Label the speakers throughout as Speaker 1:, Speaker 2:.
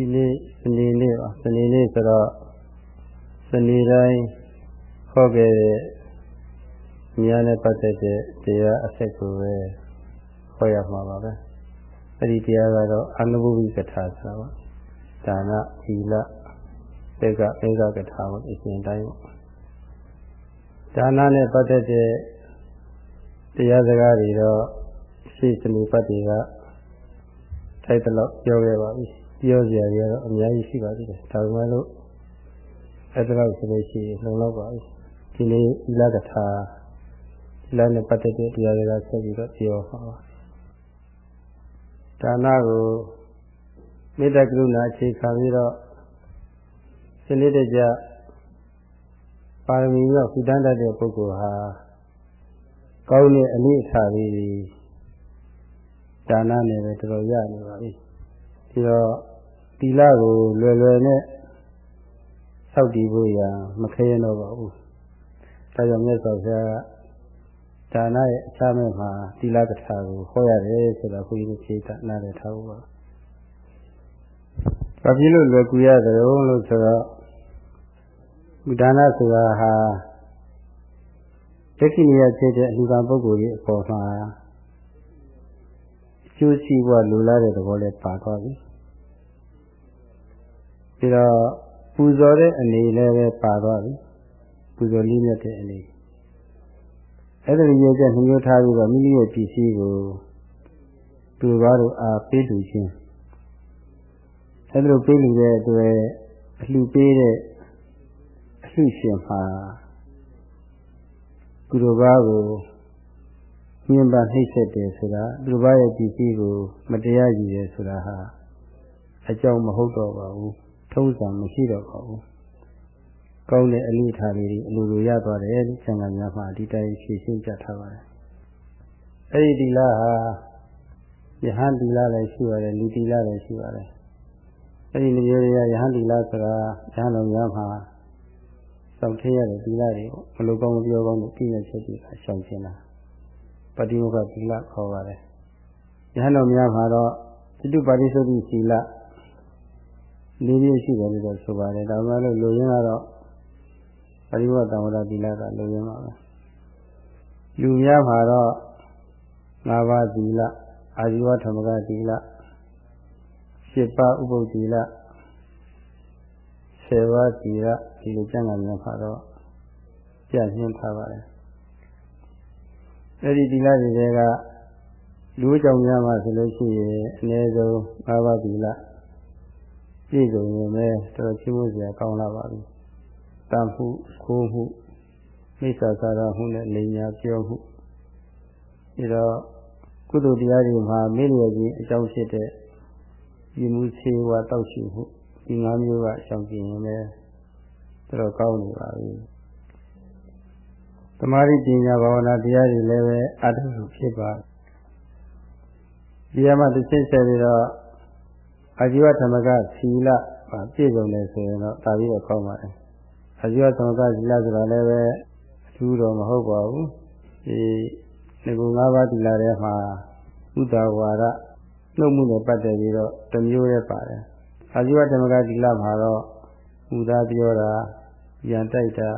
Speaker 1: ဒီနေ့စနေနေ့ပါစနေနေ့ဆိုတော့စနေတိုင်းဟောခဲ့တဲ့မြားနဲ့ပတ်သက်တဲ့တရားအဆက်ကိုပဲဟောရမှာပါပဲအဲ့ဒီတရားကတော့အနုဘုဝိကထာဆိုတာပါဒါနသီလတေကဧကကထာကိုအရှင်တိုင်းဒါနနဲ့ပတ်သက်တဲ့တရားစကားတွေတော့ရှိစနေပတ်တွေကထိုက်တော့ပြောခဲ့ပါပြီ ပြောစရာတွေကတော့အများကြီးရှိပါသေးတယ်ဒါပေမဲ့လို့အဲ့ဒါလို့ဆိုလို့ရှိရင်လုံလောက်ပါပြီဒီနေ့ဤလကထာဤလနဲ့ပတ်သက်တဲ့တရားတွေကဆက်ပြီးတော့ပြောပါပါဒါနကိုမေတ္တာကရုဏာအခြေခံပြီးတော့စနစ်တကျပါရမီရောက်ကုသတတ်တဲ့ပုဂ္ဂိုလ်ဟာကောင်းတဲ့အနိဋ္ဌာလေးဒါနနဲ့ပဲတော်တော်ရနေပါပြီ ဒီတော့တီလာကိုလွယ်လွယ်နဲ့စောက်တည်ဖို့ရမခဲရတော့ပါဘူးဒါကြောင့်မြတ်စွာဘုရားကဒါနရဲ့အချမ်းမဲ့မှာတီလာကထာကိုဟောရတယ်ဆိုတာခွေးကြီးဖြေတာနားလည်ထားဖို့ပါဘာဖြစ်လို့လွယ်ကူရတယ်လို့ဆိုတော့ဒါနဆိုတာဟာဒိဋ္ဌိမြတ်ဖြစ်တဲ့အလူကံပုဂ္ဂိုလ်ကြီးအပေါ်မှာ ကျိုးစီးပွားလိုလားတဲ့သဘောနဲ့ပါသွားပြီပြီးတော့ပူဇော်တဲ့အနေလည်းပဲပါသွားပြီပူဇော်လေးမြတ်တဲ့အနေအဲ့ဒါရည်ချက်နှမျိုးထားပြီးတော့မိမိရဲ့ပစ္စည်းကိုသူဘာတို့အားပေးလူခြင်းအဲ့ဒါလိုပေးလူတဲ့အတွက်အလှပေးတဲ့အလှရှင်မှာသူတို့ဘာကို ညင်ပါနှိမ့်ဆက်တယ်ဆိုတာသူတို့ဘာရဲ့ပစ္စည်းကို မတရားယူတယ်ဆိုတာဟာအကြောင်းမဟုတ်တော့ပါဘူးထုံးစံမရှိတော့ပါဘူးကောင်းတဲ့အလေးထားလေးအလိုလိုရသွားတယ်လို့ဆံဃာများမှာဒီတိုင်းဖြည့်ရှင်းပြထားပါတယ်အဲ့ဒီဒီလာဟာယဟန်ဒီလာလည်းရှိပါတယ်လူဒီလာလည်းရှိပါတယ်အဲ့ဒီမျိုးတွေကယဟန်ဒီလာဆိုတာယဟန်တော်များမှာစောင့်ထည့်ရတဲ့ဒီလာတွေမလိုကောင်းမပြောကောင်းတဲ့ပြည့်ညက်ချက်တွေအရှောင်ကျင်တာ ပฏิမုခသီလခေါ်ပါတယ်။ယဟန်တော်များမှာတော့တိတုပါရိသုတိသီလလေးမျိုးရှိတယ်လို့ဆိုပါတယ်။ဒါမှလည်းလူရင်းကတော့ပရိဝတ္တဝရသီလကလူရင်းပါပဲ။လူများမှာတော့ငါးပါးသီလအာဇီဝဓမ္မကသီလရှစ်ပါးဥပုသ္တိလဆယ်ပါးသီလဒီလိုကျမ်းဂန်များမှာတော့ပြညွှန်းထားပါတယ်။ အဲ့ဒီဒီလတွေကလူကြောင့်များမှဆိုလို့ရှိရင်အနည်းဆုံး၅ပါးဒီလပြည့်စုံရင်ပဲတော်ချီးမွမ်းစရာကောင်းလာပါပြီ။တန်မှုခိုးမှုမိစ္ဆာစာရမှုနဲ့လိညာပြောမှုဒီတော့ကုသိုလ်တရားတွေမှာမင်းရကြီးအကြောင်းဖြစ်တဲ့ဒီမှုခြေဝါတောက်ရှိမှုဒီ၅မျိုးကအကြောင်းကျင်ရင်လည်းတော်ကောင်းနေပါပြီ။ သမာဓိပညာဘာဝနာတရားတွေလည်းပဲအတုစုဖြစ်ပါဒီမှာတစ်ချက်ဆက်ပြီးတော့အာဇီဝဓမ္မကသီလပြည့်စုံတယ်ဆိုရင်တော့တာပြီးတော့ကောင်းပါတယ်အာဇီဝဓမ္မကသီလဆိုတာလည်းပဲအထူးတော့မဟုတ်ပါဘူးဒီဒီကု၅ပါးသီလထဲမှာဥဒ္ဒဝါဒနှုတ်မှုနဲ့ပတ်သက်ပြီးတော့တစ်မျိုးရဲပါတယ်အာဇီဝဓမ္မကသီလမှာတော့ဥဒါပြောတာရန်တိုက်တာ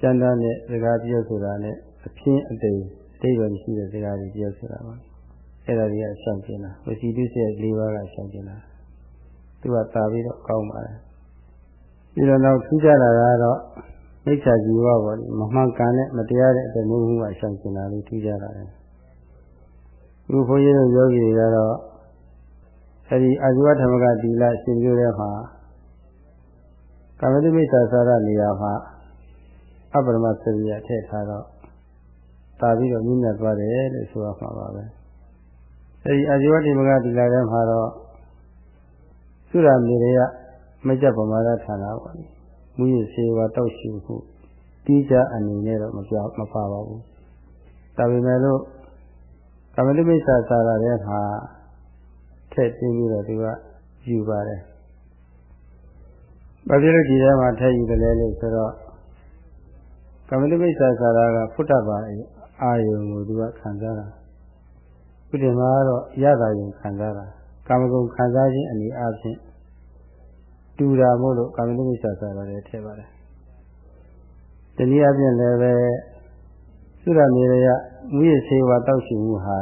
Speaker 1: ကျမ်းသားနဲ့စကားပြောဆိုတာနဲ့အပြင်းအတိမ်အတိတ်ပဲမရှိတဲ့စကားတွေပြောဆိုတာပါအဲ့ဒါတွေကရှောင်ကျင်တာဝစီတုစေ၄ပါးကရှောင်ကျင်တာသူကတာပြီးတော့ကောင်းပါတယ်ပြီးတော့နောက်ထူးခြားတာကတော့မိစ္ဆာជីဝပေါ့ဒီမမှန်ကန်တဲ့မတရားတဲ့အတမျိုးမှုကရှောင်ကျင်တာလေးထူးခြားတာလေဘုဘုန်းကြီးတို့ယောဂီတွေကတော့အဲဒီအာဇဝဓမ္မကဒီလရှင်ပြိုးတဲ့မှာကာမတိမိစ္ဆာစာရနေရာမှာ အပရမစရိယထည့်ထားတော့တာပြီးတော့မြင့်မြတ်သွားတယ်လို့ဆိုရမှာပါပဲအဲဒီအာဇဝတိမကဒီလာထဲမှာတော့သုရမေရယမကြပမာဒဌာနပါလေမူရစေဝါတောက်ရှိမှုတိကျအနေနဲ့တော့မပြောမပါပါဘူးဒါပေမဲ့လို့ကမ္မတိမိစ္ဆာစာရထဲမှာထည့်ပြီးပြီးတော့သူကယူပါတယ်ဘာဖြစ်လို့ဒီထဲမှာထည့်ယူတယ်လဲလို့ဆိုတော့ ကမ္မတိမိစ္ဆာစာရကဖုတ္တပါအာယုံကိုသူကခံစားတာခုဒီမှာတော့ရတာယုံခံစားတာကာမဂုဏ်ခံစားခြင်းအနေအချင်းတူတာမို့လို့ကာမတုမိစ္ဆာစာရတယ်ထည့်ပါတယ်တနည်းအားဖြင့်လည်းပဲသုရမေရယမူရစေဝါတောက်ရှိမှုဟာ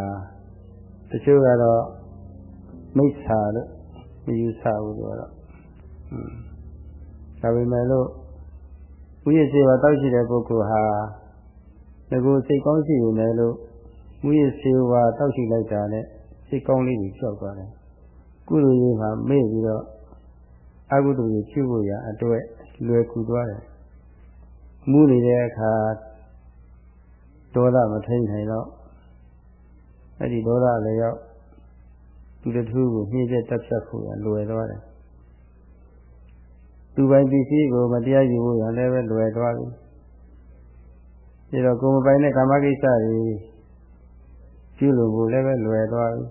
Speaker 1: တချို့ကတော့မိစ္ဆာလို့မယူဆဘူးလို့တော့ဒါပေမဲ့လို့မူ ရစေဝါတောက်ရှိတဲ့ပုဂ္ဂိုလ်ဟာငကိုစိတ်ကောင်းရှိနေတယ်လို့မူရစေဝါတောက်ရှိလိုက်တာနဲ့စိတ်ကောင်းလေးကြီးကြောက်သွားတယ်ကုသိုလ်ရေးမှာမေ့ပြီးတော့အကုသိုလ်ကြီးပြုဖို့ရအတွက်လွယ်ကူသွားတယ်မူနေတဲ့အခါဒေါသမထိန်နိုင်တော့အဲ့ဒီဒေါသလည်းရောက်သူတထူးကိုနှိမ့်ချက်တက်ဖြတ်ဖို့ရလွယ်သွားတယ် သူပိုင်ပစ္စည်းကိုမတရားယူဖို့ရလည်းပဲလွယ်သွားပြီဒါတော့ကိုယ်မပိုင်တဲ့ကာမကိစ္စတွေပြုလို့ဖို့လည်းပဲလွယ်သွားပြီ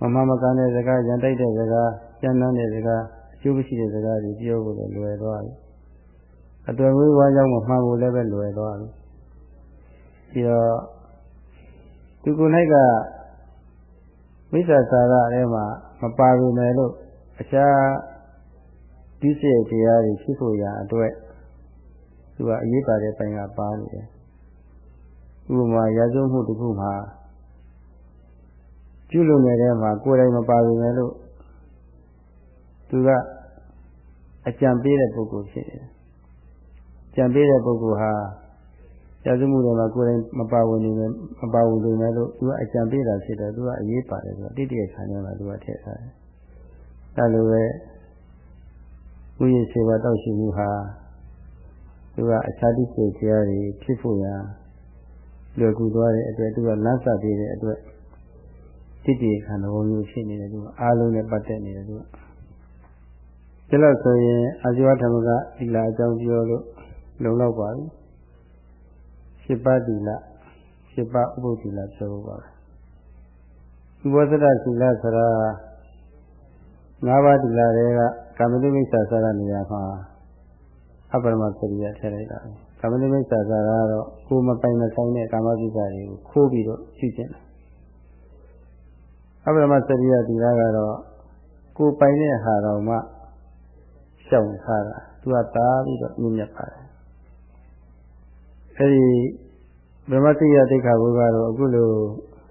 Speaker 1: မမမကန်တဲ့စကားရန်တိုက်တဲ့စကားကျမ်းမ်းတဲ့စကားအကျိုးမရှိတဲ့စကားတွေပြောဖို့လည်းလွယ်သွားပြီအတွေ့အဝေးဝါကြောင့်မမှန်ဖို့လည်းပဲလွယ်သွားပြီပြီးတော့သူကိုယ်၌ကမိစ္ဆာစာရထဲမှာမပါဘူးမယ်လို့အခြား ဒီစေတရားတွေဖြစ်ဖို့ရာအတွက်သူကအရေးပါတဲ့ပိုင်းကပါနေတယ်ဥပမာရာဇဝမှုတစ်ခုမှာပြုလုပ်နေတဲ့မှာကိုယ်တိုင်မပါဘူးမယ်လို့သူကအကြံပေးတဲ့ပုဂ္ဂိုလ်ဖြစ်နေတယ်ကြံပေးတဲ့ပုဂ္ဂိုလ်ဟာရာဇမှုတွေမှာကိုယ်တိုင်မပါဝင်နေမယ်မပါဝင်နေမယ်လို့သူကအကြံပေးတာဖြစ်တယ်သူကအရေးပါတယ်ဆိုတော့တိတိကျကျခံရမှာသူကထည့်ထားတယ်အဲလိုပဲ ဥယျာဉ်စေဝါတောက်ရှိမှုဟာသူကအခြားတိကျတရားတွေဖြစ်ဖို့ရာလွယ်ကူသွားတဲ့အတွက်သူကလမ်းစပေးတဲ့အတွက်တိတိခန္ဓာဝမျိုးဖြစ်နေတယ်သူကအားလုံးနဲ့ပတ်သက်နေတယ်သူကဒါလို့ဆိုရင်အာဇီဝဓမ္မကဒီလာအကြောင်းပြောလို့လုံလောက်ပါပြီရှစ်ပါးသီလရှစ်ပါးဥပုသ္တိလပြောဖို့ပါပဲဥပသဒ္ဒသီလဆိုတာငါးပါးသီလတွေက ကာမတုမိစ္ဆာစာရနေရာမှာအပရမစရိယထည့်လိုက်တာကာမတုမိစ္ဆာစာရကတော့ကိုယ်မပိုင်မဆိုင်တဲ့ကာမကိစ္စတွေကိုခိုးပြီးတော့ရှိကျင်တယ်အပရမစရိယသီလကတော့ကိုယ်ပိုင်တဲ့ဟာတော်မှရှောင်ထားတာသူကတားပြီးတော့မြင့်မြတ်ပါတယ်အဲဒီဗြဟ္မတိယတိခါဘုရားတော့အခုလို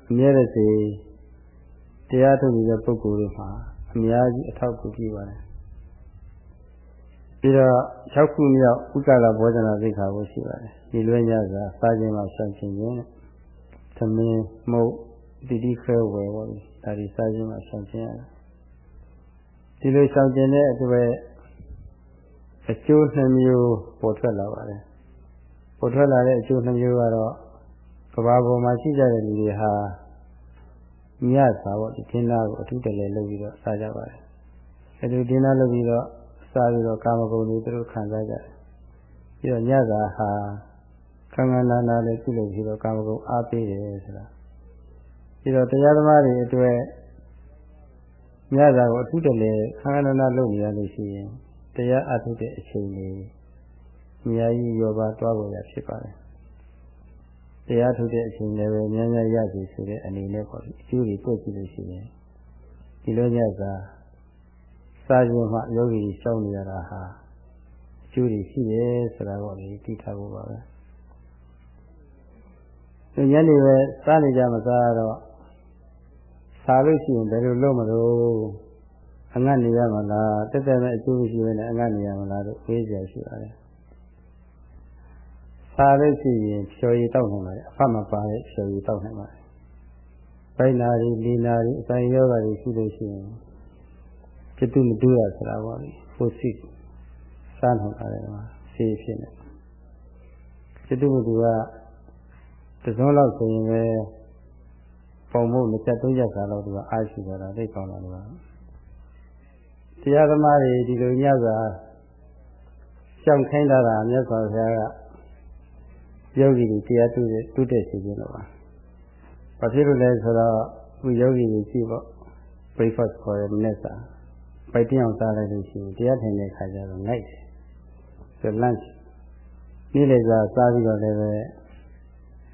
Speaker 1: အမြဲတစေတရားထုတ်နေတဲ့ပုဂ္ဂိုလ်တွေမှာအများကြီးအထောက်အကူပြုပါတယ် ပြီးတော့၆ခုမြောက်ဥက္ကလာဘောဇနာသိက္ခာဘုရှိပါတယ်ဒီလွဲညစာစားခြင်းမှာဆောင်ခြင်းခြင်းသမင်းမုတ်တိတိခဲဝယ်ပါဘူးဒါဒီစားခြင်းမှာဆောင်ခြင်းရတယ်ဒီလိုဆောင်ခြင်းတဲ့အတွက်အကျိုးနှမျိုးပေါ်ထွက်လာပါတယ်ပေါ်ထွက်လာတဲ့အကျိုးနှမျိုးကတော့ကဘာပေါ်မှာရှိကြတဲ့လူတွေဟာမြတ်စွာပေါ့ဒီသင်္သားကိုအထူးတလဲလုပ်ပြီးတော့စားကြပါတယ်အဲဒီသင်္သားလုပ်ပြီးတော့ စားပြီးတော့ကာမဂုဏ်တွေသူတို့ခံစားကြတယ်ပြီးတော့ညသာဟာခန္ဓာနာနာလည်းပြုလုပ်ပြီးတော့ကာမဂုဏ်အားပေးတယ်ဆိုတာပြီးတော့တရားသမားတွေအတွက်ညသာကိုအထူးတလဲခန္ဓာနာနာလုပ်နေရလို့ရှိရင်တရားအထုတ်တဲ့အချိန်လေးအများကြီးရောပါသွားပေါ်ရဖြစ်ပါတယ်တရားထုတ်တဲ့အချိန်လည်းပဲများများရပြီဆိုတဲ့အနေနဲ့ပေါ့အကျိုးတွေတွေ့ကြည့်လို့ရှိရင်ဒီလိုညစာ စားခြင်းမှယောဂီရှောင်းနေရတာဟာအကျိုးတွေရှိတယ်ဆိုတာကိုလေသိထားဖို့ပါပဲဒီညနေပဲစားနေကြမစားတော့စားလို့ရှိရင်ဘယ်လိုလုပ်မလို့အငတ်နေရမလားတက်တက်မဲ့အကျိုးရှိရင်လည်းအငတ်နေရမလားလို့ပြေးကြရှိပါတယ်စားလို့ရှိရင်ဖြော်ရည်တောက်နိုင်ပါတယ်အဖမပါတဲ့ဖြော်ရည်တောက်နိုင်ပါတယ်။ပိုင်နာရီလီနာရီအဆိုင်ယောဂါတွေရှိလို့ရှိရင် ပြတုမတူရဆိုတာပါလေ။ဖို့စိစားနိုင်ပါတယ်မှာဆေးဖြစ်နေ။ပြတုမတူကတစုံလောက်ဆိုရင်ပဲပုံမှုနှစ်ချက်သုံးချက်စာလောက်သူကအားရှိကြတာသိကောင်းတာလို့။တရားသမားတွေဒီလိုညစာရှောင်ခိုင်းတာကမြတ်စွာဘုရားကယောဂီတွေတရားတူတဲ့တူတဲ့စီခြင်းလို့ပါ။ဘာဖြစ်လို့လဲဆိုတော့ခုယောဂီတွေကြည့်ပေါ့ breakfast ခေါ်တဲ့နေ့စာ ပိုက်တင်အောင်စားလိုက်လို့ရှိရင်တရားထိုင်တဲ့ခါကျတော့ငိုက်တယ်။ဆို lunch နေ့လေစာစားပြီးတော့လည်းပဲ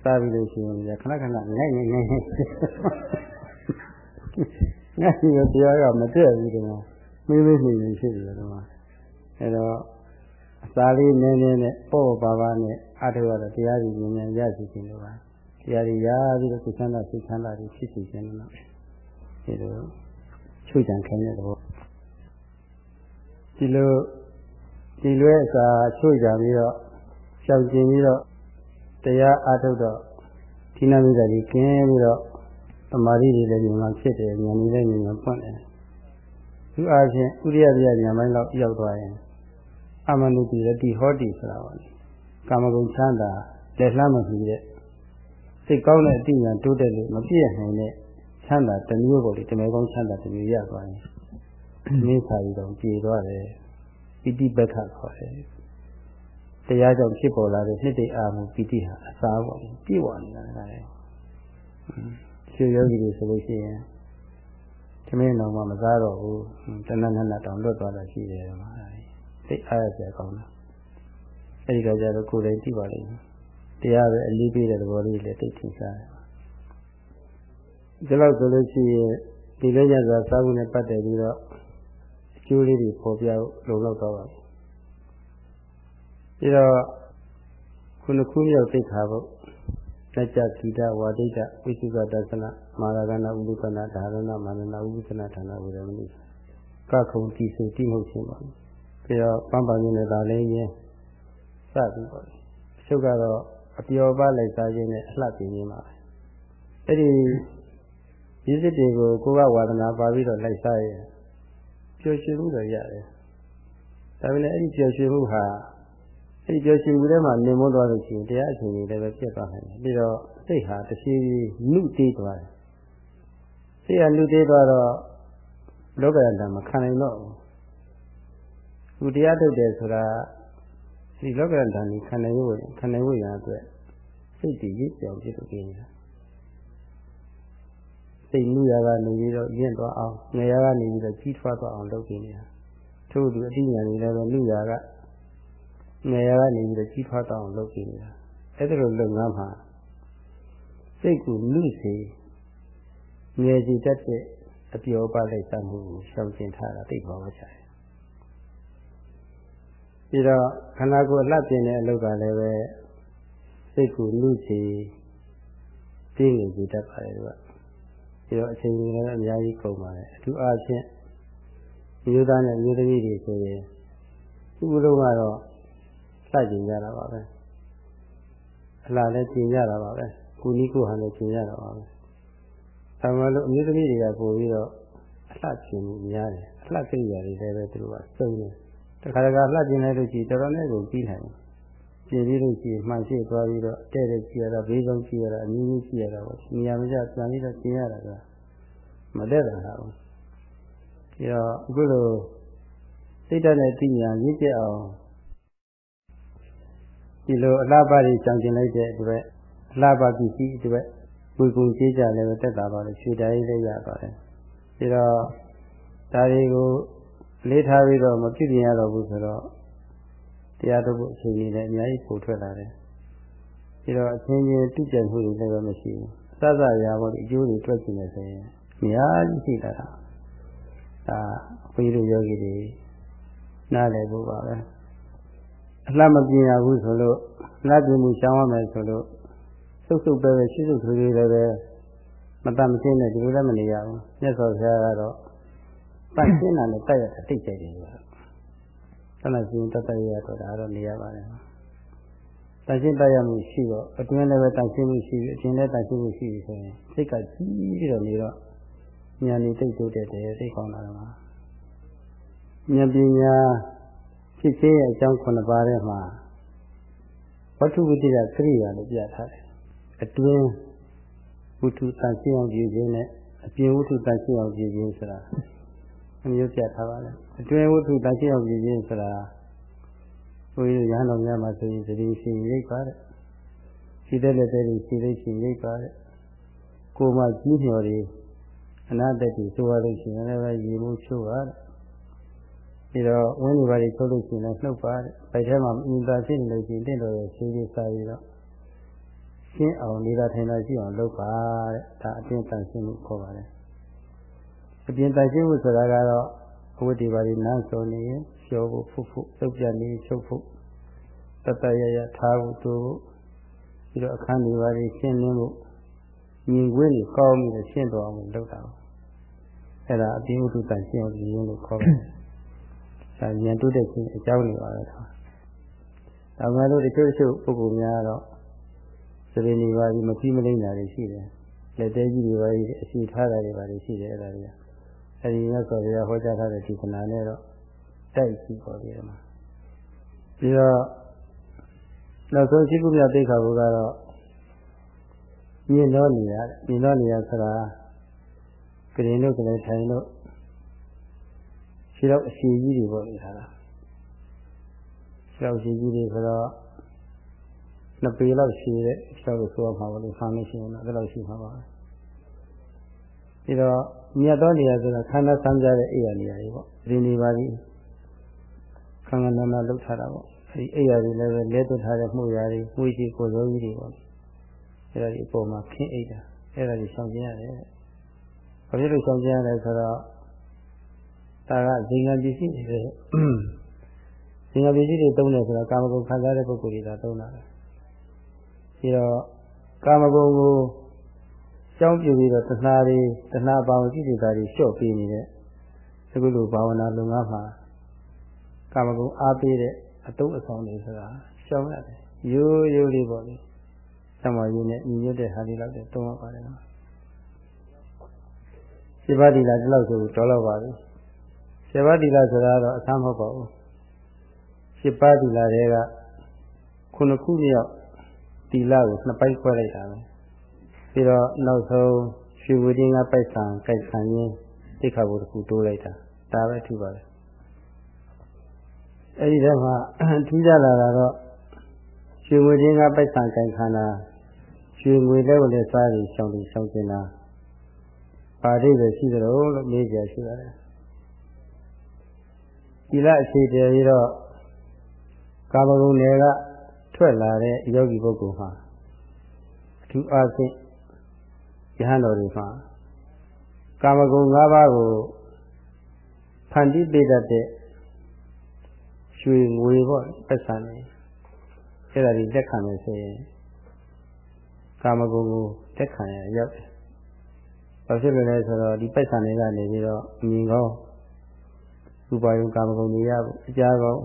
Speaker 1: စားပြီးလို့ရှိရင်ခဏခဏငိုက်ငိုက်ငိုက်ငိုက်ပြီးတော့တရားကမတည့်ဘူးဒီမှာမေးမေးနေနေဖြစ်တယ်တော့အဲတော့အစာလေးနည်းနည်းနဲ့ပေါ့ပါပါနဲ့အထုရတော့တရားကြီးဉာဏ်ဉာဏ်ရစီခြင်းလို့ပါတရားကြီးရပြီးတော့စိတ်ချမ်းသာစိတ်ချမ်းသာတွေဖြစ်စီခြင်းလို့ဒီလိုချုပ်ကြံခိုင်းတဲ့သဘော ဒီလိုဒီလွဲအစာချုပ်ကြပြီးတော့ရှောင်ကျင်ပြီးတော့တရားအထုတ်တော့ဒီနာမိတ်ကြီးကျင်းပြီးတော့သမာဓိတွေလည်းဉာဏ်ဖြစ်တယ်ဉာဏ်ကြီးလည်းဉာဏ်ပွင့်တယ်သူအားဖြင့်ဥရိယပြဉာဏ်ပိုင်းလောက်ရောက်သွားရင်အမနုတိရတိဟောတိဆိုတာပါလေကာမဂုဏ်ချမ်းသာလက်လှမ်းမမီတဲ့စိတ်ကောင်းတဲ့အတိညာတိုးတက်လို့မပြည့်နိုင်တဲ့ချမ်းသာတစ်မျိုးပေါ့လေတမဲကောင်းချမ်းသာတစ်မျိုးရသွားရင် မိစ္ဆာကြီးတော့ပြေသွားတယ်ပိဋိပက္ခခေါ်တယ်တရားကြောင့်ဖြစ်ပေါ်လာတဲ့နှစ်တိအာမှုပိဋိဟာအစားပေါ့လေပြည့်ဝနေတာလည်းရှင်းယောဂီတွေဆိုလို့ရှိရင်သမင်းတော်မှမစားတော့ဘူးတဏှာနဲ့တောင်လွတ်သွားတာရှိတယ်မှာသိအားရစရာကောင်းတာအဲဒီကကြတော့ကိုယ်တိုင်သိပါလိမ့်မယ်တရားပဲအလေးပေးတဲ့သဘောလေးလည်းသိထင်ရှားတယ်ဒီလောက်ဆိုလို့ရှိရင်ဒီလိုညစွာစားဖို့နဲ့ပတ်သက်ပြီးတော့အ ကျိုးလေးတွေပေါ်ပြလုံလောက်တော့ပါဘူးပြီးတော့ခုနှစ်ခုမြောက်သိခါဖို့စัจ jati တဝါဒိတဝိသုကတသနာမာရကနာဥပ္ပကနာဒါရဏမာနနာဥပ္ပကနာဌာနဝေရမဏိကခုံတိစုတိမှုခြင်းပါပြီးတော့ပန်းပန်းခြင်းနဲ့ဒါလည်းရင်စသည်ပေါ့အချုပ်ကတော့အပျော်ပါလိုက်စားခြင်းနဲ့အလှပြင်းခြင်းပါအဲ့ဒီဒီစစ်တွေကိုကိုယ်ကဝါဒနာပါပြီးတော့လိုက်စားရင် ပျော်ရွှင်မှုတော့ရတယ်ဒါပေမဲ့အဲ့ဒီပျော်ရွှင်မှုဟာအဲ့ဒီပျော်ရွှင်မှုထဲမှာနေမွန်းသွားလို့ရှိရင်တရားအချိန်ကြီးလည်းပဲပြတ်သွားနိုင်တယ်ပြီးတော့စိတ်ဟာတရှိနုတေးသွားတယ်စိတ်ဟာနုတေးသွားတော့လောကရတ္တမခံနိုင်တော့ဘူးသူတရားထုတ်တယ်ဆိုတာဒီလောကရတ္တนี่ခံနိုင်ဖို့ခံနိုင်ဖို့ရအတွက်စိတ်တည်ရည်ပြောင်းဖြစ်လို့ပြနေတာ စိတ်နုရကနေပြီးတော့ရင့်သွားအောင်ငရကနေပြီးတော့ကြီးထွားသွားအောင်လုပ်ပြနေတာထို့သူအတိညာနေလည်းပဲနုရကငယ်ရကနေပြီးတော့ကြီးထွားတောင်းလုပ်ပြီးနေတာအဲ့ဒါလိုလုပ်ငန်းမှာစိတ်ကိုလူစီငယ်စီတတ်တဲ့အပျော်ပါလိုက်စမှုကိုရှောင်ကျင်ထားတာသိပါပါချာပြီးတော့ခန္ဓာကိုယ်အလှပြင်းတဲ့အလုပ်ကလည်းပဲစိတ်ကိုလူစီသိငယ်စီတတ်ပါတယ်သူက ပြီးတော့အချိန်ကြီးလည်းအများကြီးကုန်ပါတယ်အထူးအားဖြင့်မျိုးသားနဲ့မျိုးသမီးတွေဆိုရင်သူ့လိုကတော့စကြင်ကြတာပါပဲအလားလည်းကျင်ကြတာပါပဲကိုနီးကိုဟန်လည်းကျင်ကြတာပါပဲဒါမှလို့အမျိုးသမီးတွေကပို့ပြီးတော့အလှကျင်မှုများတယ်အလှကိရိယာတွေလည်းပဲသူတို့ကစုံတယ်တခါတခါလှကျင်လိုက်လို့ရှိရင်တော်တော်နဲ့ကိုပြီးနိုင်တယ် ပြင်ပြီးလို့ရှိရင်မှန်ရှိသွားပြီးတော့တဲ့တဲ့ကြည့်ရတာဘေးဆုံးကြည့်ရတာအမျိုးမျိုးကြည့်ရတာပေါ့နေရာမကျပြန်ပြီးတော့ကျင်ရတာကမတည့်တာဟာဘူးပြီးတော့အခုလိုစိတ်ဓာတ်နဲ့သိညာရင့်ကျက်အောင်ဒီလိုအလားပါတွေကြောင်ကျင်လိုက်တဲ့အတွက်အလားပါပစ္စည်းအတွက်ဝေကုံကြေးကြလည်းပဲတက်တာပါလို့ရွှေတိုင်းလေးရပါတယ်ပြီးတော့ဒါတွေကိုလေးထားပြီးတော့မပြည့်ပြင်းရတော့ဘူးဆိုတော့ တရားထုတ်ဖို့အချိန်ကြီးလည်းအများကြီးပိုထွက်လာတယ်ပြီးတော့အချင်းချင်းတိကျမှုတွေလည်းပဲမရှိဘူးစစရာပေါ့ဒီအကျိုးတွေတွက်ကြည့်နေဆိုရင်အများကြီးရှိလာတာဒါဘုရားတို့ယောဂီတွေနားလည်ဖို့ပါပဲအလှမပြင်းရဘူးဆိုလို့လက်ပြမှုရှောင်းရမယ်ဆိုလို့စုပ်စုပ်ပဲပဲရှိစုပ်ထွေးထွေးလည်းပဲမတတ်မရှင်းနဲ့ဒီလိုလည်းမနေရဘူးမြတ်စွာဘုရားကတော့တိုက်ရှင်းတာနဲ့တိုက်ရအတိတ်ကြိုက်တယ် ကွာဆန္ဒရှင်တတ်တရတော့ဒါတော့နေရပါတယ်တိုက်ရှင်းတိုက်ရမှုရှိတော့အတွင်းလည်းပဲတိုက်ရှင်းမှုရှိပြီးအရှင်လည်းတိုက်ရှင်းမှုရှိပြီးဆိုရင်စိတ်ကကြီးပြီးတော့နေတော့ဉာဏ်ဤတိတ်တိုးတက်တယ်သိကောင်းလာတယ်မှာဉာဏ်ပညာဖြစ်ခြင်းရဲ့အကြောင်းခုနှစ်ပါးထဲမှာဝတ္ထုဝိတ္တကကရိယာလို့ပြထားတယ်အတွင်းဝတ္ထုတန်ရှင်းအောင်ကြည့်ခြင်းနဲ့အပြင်ဝတ္ထုတန်ရှင်းအောင်ကြည့်ခြင်းဆိုတာအ မျိုးပြထားပါလေအတွင်းဝတ္ထုတန်ရှင်းအောင်ကြည့်ခြင်းဆိုတာဘုရားရဟန်းတော်များမှာဆိုရင်သတိရှိရိပ်ပါတဲ့ရှိတဲ့လက်တွေရှိလို့ရှိရိပ်ပါတဲ့ကိုယ်မှကြီးမျော်တွေအနာတ္တတိဆိုရလို့ရှိရင်လည်းရေမှုချိုးပါတဲ့ပြီးတော့ဝင်းနေပါတွေထုတ်လို့ရှိရင်လည်းနှုတ်ပါတဲ့။ဗိုက်ထဲမှာအင်တာဖြစ်နေလို့ရှိရင်တင့်တော်ရဲ့ရှင်းကြီးစားပြီးတော့ရှင်းအောင်နေတာထိုင်တာရှိအောင်လုပ်ပါတဲ့။ဒါအပြင်တန်ရှင်းမှုခေါ်ပါတယ်။ အပြင်တန်ရှင်းမှုဆိုတာကတော့အဝတ်တွေပါနေနားစော်နေရင်လျှော်ဖို့ဖုတ်ဖို့တုပ်ပြနေချုပ်ဖို့တတရရထားဖို့တူဖို့ပြီးတော့အခန်းတွေပါနေရှင်းလင်းဖို့မြင်ကွင်းတွေကောင်းပြီးတော့ရှင်းတော်အောင်လုပ်တာအဲ့ဒါအပြင်ဥဒ္ဒတန်ရှင်းအောင်ရင်းလို့ခေါ်ပါတယ်။ဒါဉာဏ်တိုးတဲ့ခြင်းအကြောင်းတွေပါပဲ။ဒါမှလို့တချို့တချို့ပုဂ္ဂိုလ်များတော့စရိနေပါပြီးမပြီးမလိမ့်တာတွေရှိတယ်။လက်သေးကြီးတွေပါပြီးအစီထားတာတွေပါရှိတယ်အဲ့ဒါတွေက။ အဲဒီမြတ်စွာဘုရားဟောကြားထားတဲ့ဒီခဏနဲ့တော့တိုက်ကြည့်ပေါ်ပြီးတော့ပြီးတော့နောက်ဆုံးရှိခုမြတ်သိက္ခာဘုကတော့မြင်တော့နေရတယ်မြင်တော့နေရဆိုတာကရင်တို့ကလေးထိုင်တို့ခြေတော့အရှိကြီးတွေပေါ့လေဟာခြေတော့အရှိကြီးတွေဆိုတော့နှစ်ပေလောက်ရှိတဲ့ခြေတော့ဆိုရမှာပေါ့လေဆမ်းလို့ရှိရင်တော့အဲ့လောက်ရှိမှာပါပြီးတော့ မြတ်တော်နေရာဆိုတာခန္ဓာဆမ်းကြတဲ့အိယာနေရာကြီးပေါ့ဒီနေပါပြီခန္ဓာနာနာလှုပ်ထားတာပေါ့အဲဒီအိယာတွေလည်းပဲလဲသွတ်ထားတဲ့မှုရာတွေမှုရှိကိုယ်စိုးကြီးတွေပေါ့အဲ့ဒါဒီအပေါ်မှာခင်းအိတ်တာအဲ့ဒါကြီးဆောင်ကျင်ရတယ်ဘာဖြစ်လို့ဆောင်ကျင်ရလဲဆိုတော့ဒါကဇင်ငံပစ္စည်းတွေပဲဇင်ငံပစ္စည်းတွေတုံးတယ်ဆိုတော့ကာမဂုဏ်ခံစားတဲ့ပုဂ္ဂိုလ်တွေကတုံးတာပဲပြီးတော့ကာမဂုဏ်ကို ကြောင်းပြပြီးတော့တဏှာတွေတဏှာပါဝစိတ္တာတွေလျှော့ပေးနေတဲ့အခုလိုဘာဝနာလုပ်ငန်းမှာကာမဂုဏ်အားပေးတဲ့အတုပ်အဆောင်တွေဆိုတာရှောင်ရတယ်ရိုးရိုးလေးပေါ့လေသမဝရင်းနဲ့ညီညွတ်တဲ့ဟာလေးလောက်တုံးရပါတယ်နော်စေပါတိလာဒီလောက်ဆိုတော်တော့ပါပြီစေပါတိလာဆိုတာတော့အဆမ်းမဟုတ်ပါဘူးစေပါတိလာတွေကခုနှစ်ခုမြောက်တိလာကိုနှစ်ပိုင်းခွဲလိုက်တာပဲ ပြီးတော့နောက်ဆုံးရွှေဝူတင်းကပိုက်ဆံကြိုက်ခံရင်းတိခါဘုတစ်ခုတိုးလိုက်တာဒါပဲထူပါလေအဲဒီထဲမှာထူးကြလာတာတော့ရွှေငွေချင်းကပိုက်ဆံကြိုက်ခံတာရွှေငွေလည်းကိုလည်းစားပြီးရှောင်းပြီးရှောင်းကျင်တာပါဠိပဲရှိသလိုလို့မေးကြရှိပါတယ်ဒီလအခြေတည်ပြီးတော့ကာမဂုဏ်တွေကထွက်လာတဲ့ယောဂီပုဂ္ဂိုလ်မှာအထူးအားဖြင့် ယဟန်တော်တွေမှာကာမဂုဏ်၅ပါးကိုဖန်တီးပေးတတ်တဲ့ရွှေငွေပေါ့ပတ်စံနေအဲ့ဒါတွေလက်ခံမယ်ဆိုရင်ကာမဂုဏ်ကိုတက်ခံရရောက်တယ်။ဘာဖြစ်လို့လဲဆိုတော့ဒီပိုက်ဆံတွေကနေပြီးတော့အမြင်ကောင်းဥပါယုကာမဂုဏ်တွေရဖို့အကြကောင်း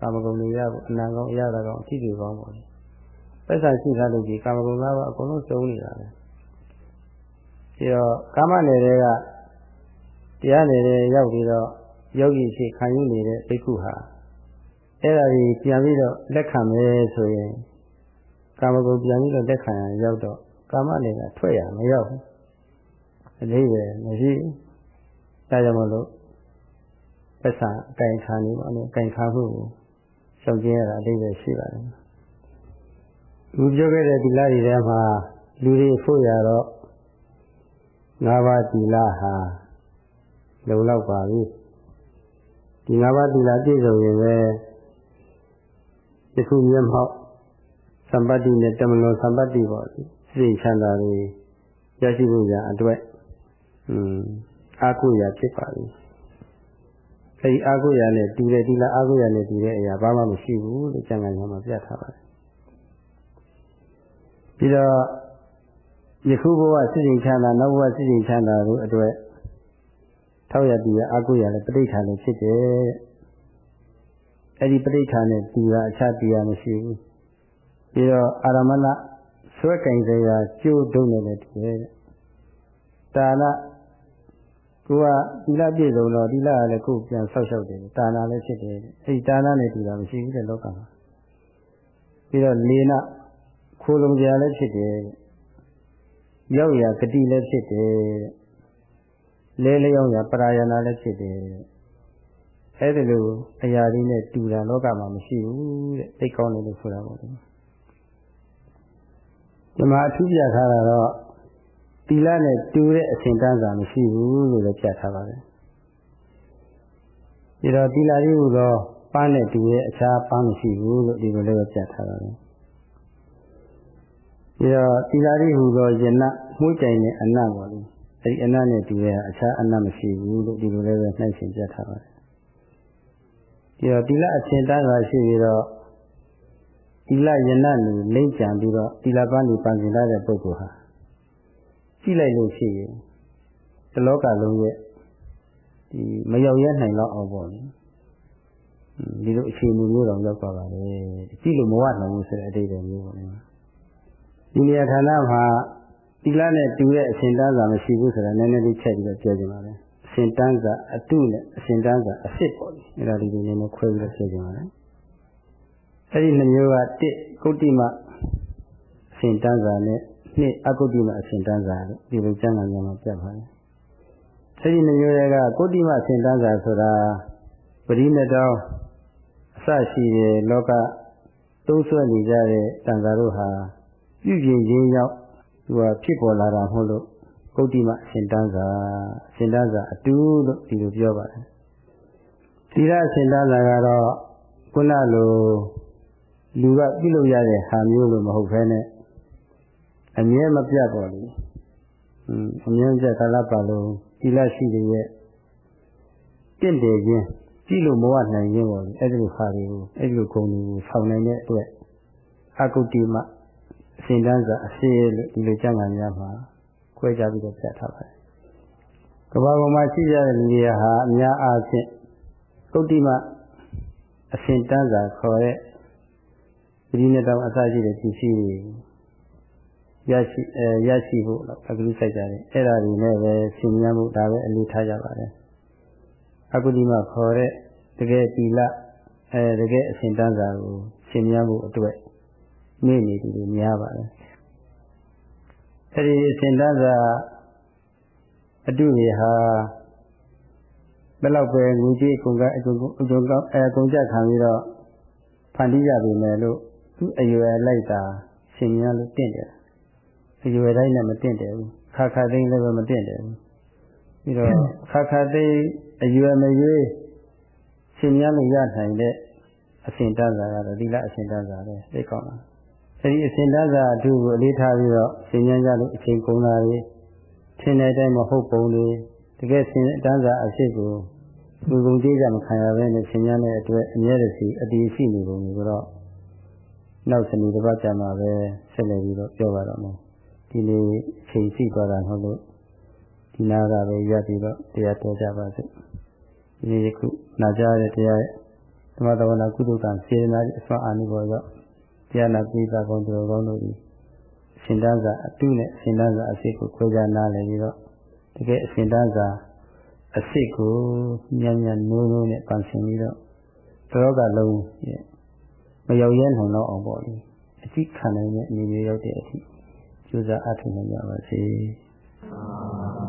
Speaker 1: ကာမဂုဏ်တွေရဖို့အနံကောင်းအရသာကောင်းအဖြစ်တွေကောင်းပေါ့လေ။ပိုက်ဆံရှိထားလို့ဒီကာမဂုဏ်၅ပါးအကုန်လုံးစုံနေတာပဲ။ ပြီးတော့ကာမနယ်တွေကတရားနယ်တွေရောက်ပြီးတော့ယောဂီဖြစ်ခံယူနေတဲ့ဘိက္ခုဟာအဲ့ဒါကြီးပြန်ပြီးတော့လက်ခံမယ်ဆိုရင်ကာမဂုဏ်ပြန်ပြီးတော့လက်ခံရရောက်တော့ကာမနယ်ကထွက်ရမရောက်ဘူးအလေးပဲမရှိဒါကြောင့်မလို့ပစ္စာအကင်ခံနေပါနဲ့အကင်ခံမှုကိုရှောင်ကျင်းရတာအလေးပဲရှိပါတယ်လူပြောခဲ့တဲ့ဒီလတွေထဲမှာလူတွေဖို့ရတော့ ငါးပါးဒီလဟာလုံလောက်ပါပြီဒီငါးပါးဒီလပြည့်စုံရင်ပဲဒီခုမျက်မှောက်သံပတ္တိနဲ့တမလွန်သံပတ္တိပေါ့စိတ်ချမ်းသာတွေရရှိဖို့ရအတွက်อืมအာဟုရာဖြစ်ပါပြီအဲဒီအာဟုရာနဲ့တူတဲ့ဒီလားအာဟုရာနဲ့တူတဲ့အရာဘာမှမရှိဘူးလို့ကျမ်းဂန်မှာပြထားပါတယ်ပြီးတော့ ယခုဘဝစိတ်ချမ်းသာနောက်ဘဝစိတ်ချမ်းသာတို့အတွက်ထောက်ရတူရအာဟုရာလည်းပဋိဌာန်လည်းဖြစ်တယ်အဲ့ဒီပဋိဌာန်နဲ့တူတာအခြားတရားမရှိဘူးပြီးတော့အာရမဏဆွဲကင်စရာကျိုးဒုံနဲ့လည်းတူတယ်တာနာကိုကဒီလပြည့်စုံတော့ဒီလကလည်းကိုပြန်ဆောက်ရှောက်တယ်တာနာလည်းဖြစ်တယ်အဲ့ဒီတာနာနဲ့တူတာမရှိဘူးတဲ့လောကမှာပြီးတော့လေနခိုးလုံးကြလည်းဖြစ်တယ် ရောက်ရဂတိလည်းဖြစ်တယ်လဲလျောင်းရပရာယနာလည်းဖြစ်တယ်အဲ့ဒီလိုအရာလေးနဲ့တူတာလောကမှာမရှိဘူးတဲ့သိကောင်းတယ်လို့ဆိုတာပေါ့ဒီမှာအထူးပြထားတာတော့တီလနဲ့တူတဲ့အစဉ်တန်းစာမရှိဘူးလို့လည်းပြထားပါတယ်ဒီတော့တီလာလေးဟူသောပန်းနဲ့တူရဲ့အခြားပန်းမရှိဘူးလို့ဒီလိုလည်းပြထားပါတယ် ဒီတော့တီလာလေးဟူသောယနမှုကြိုင်တဲ့အနတ်ပါလေအဲဒီအနတ်နဲ့တူတဲ့အခြားအနတ်မရှိဘူးလို့ဒီလိုလည်းပဲနှိုင်းရှင်ပြထားပါတယ်ဒီတော့တိလအရှင်တန်းစွာရှိပြီးတော့တိလယနလူလိမ့်ကြံပြီးတော့တိလပန်းလူပန်းကျင်တဲ့ပုဂ္ဂိုလ်ဟာကြည့်လိုက်လို့ရှိရင်တလောကလုံးရဲ့ဒီမရောက်ရနိုင်တော့အောင်ပေါ့လေဒီလိုအခြေအနေမျိုးတော့ရောက်သွားပါလေကြည့်လို့မဝနိုင်ဘူးဆိုတဲ့အတိတ်တွေမျိုးပေါ့လေ ဒီနေရာဌာနမှာသီလနဲ့တူတဲ့အရှင်တန်းစာမရှိဘူးဆိုတာနည်းနည်းလေးချက်ပြီးတော့ပြောကြပါမယ်အရှင်တန်းစာအတုနဲ့အရှင်တန်းစာအစ်စ်ပေါ့လေအဲ့ဒါဒီလိုနည်းနည်းခွဲပြီးတော့ပြောကြပါမယ်အဲ့ဒီနှမျိုးကတစ်ကုတ္တိမအရှင်တန်းစာနဲ့နှစ်အကုတ္တိမအရှင်တန်းစာလို့ဒီလိုကျမ်းဂန်များမှာပြပါတယ်အဲ့ဒီနှမျိုးတွေကကုတ္တိမအရှင်တန်းစာဆိုတာပရိနတောအစရှိတဲ့လောကသုံးဆွဲနေကြတဲ့တန်ဃာတို့ဟာ ပြုပြင်ခြင်းရောက်သူကဖြစ်ပေါ်လာတာမဟုတ်လို့ကုဋ္ဌိမအရှင်တန်းစာအရှင်တန်းစာအတူလို့ဒီလိုပြောပါတယ်သီလအရှင်တန်းစာကတော့ခုနလိုလူကပြုလုပ်ရတဲ့ဟာမျိုးလို့မဟုတ်ဘဲနဲ့အမြဲမပြတ်ပေါ်လေอืมအမြဲပြတ်ကာလပတ်လုံးသီလရှိတဲ့ရဲ့တင့်တယ်ခြင်းကြည့်လို့မဝနိုင်ခြင်းပေါ့လေအဲ့ဒီလိုခါတွေကိုအဲ့ဒီလိုဂုဏ်တွေကိုဆောင်နိုင်တဲ့အတွက်အကုတ္တိမ အစဉ်တန်းစာအစေလို့ဒီလိုကျမ်းဂန်များမှာခွဲခြားပြီးတော့ပြတ်ထားပါတယ်ကမ္ဘာပေါ်မှာရှိကြတဲ့လူတွေဟာအများအားဖြင့်ကုတ္တိမအစဉ်တန်းစာခေါ်တဲ့ဒီနေ့တော့အစရှိတဲ့ပစ္စည်းတွေရရှိအဲရရှိဖို့အကလူစိုက်ကြတယ်အဲ့ဒါတွေနဲ့ပဲဆင်ញမ်းမှုဒါပဲအလေးထားကြပါတယ်အကုတိမခေါ်တဲ့တကယ်တီလအဲတကယ်အစဉ်တန်းစာကိုရှင်းမြန်းဖို့အတွက် နေနေသူတွေများပါတယ်အဲဒီအစဉ်တန်းစာအတုတွေဟာဘယ်လောက်ပဲငွေကြေးအကုန်ကအကုန်အကုန်ကောင်းအဲအကုန်ကြခံပြီးတော့ဖန်တီးကြပြီမယ်လို့သူအရွယ်လိုက်တာရှင်းမြန်းလို့တင့်တယ်အရွယ်တိုင်းနဲ့မတင့်တယ်ဘူးခါခါသိန်းလည်းပဲမတင့်တယ်ဘူးပြီးတော့ခါခါသိန်းအရွယ်မရွေးရှင်များလို့ရနိုင်တဲ့အစဉ်တန်းစာကတော့ဒီလားအစဉ်တန်းစာပဲသိကောင်းလား အဲဒီအစဉ်တန်းစာအထူးကိုအလေးထားပြီးတော့ရှင်များကြလို့အချိန်ကုန်တာတွေထင်တဲ့အတိုင်းမဟုတ်ပုံတွေတကယ်ရှင်တန်းစာအဖြစ်ကိုလူကုန်ကြေးကြမခံရဘဲနဲ့ရှင်များတဲ့အတွက်အမြဲတည်းစီအတီးရှိနေပုံကိုတော့နောက်စနေတစ်ပတ်ကြာမှာပဲဆက်လက်ပြီးတော့ပြောပါတော့မယ်ဒီနေ့အချိန်ရှိသွားတာဟုတ်လို့ဒီနာကပဲရပြီးတော့တရားတော်ကြပါစို့ဒီယခုနာကြားတဲ့တရားသမထဝနာကုသကံစေနာအစွမ်းအာနိဘောကြောင့်တ ရားနာပိသကောင်းသူတော်ကောင်းတို့ဤအရှင်တန်းစာအတုနဲ့အရှင်တန်းစာအစစ်ကိုခွဲခြားနားလည်ပြီးတော့တကယ်အရှင်တန်းစာအစစ်ကိုညံ့ညံ့နိုးနိုးနဲ့ပန်ဆင်ပြီးတော့တောကလုံးမရောက်ရဲနိုင်တော့အောင်ပေါ့လေအကြည့်ခံနိုင်တဲ့အနေမျိုးရောက်တဲ့အထိကျိုးစားအထောက်နိုင်ကြပါစေ။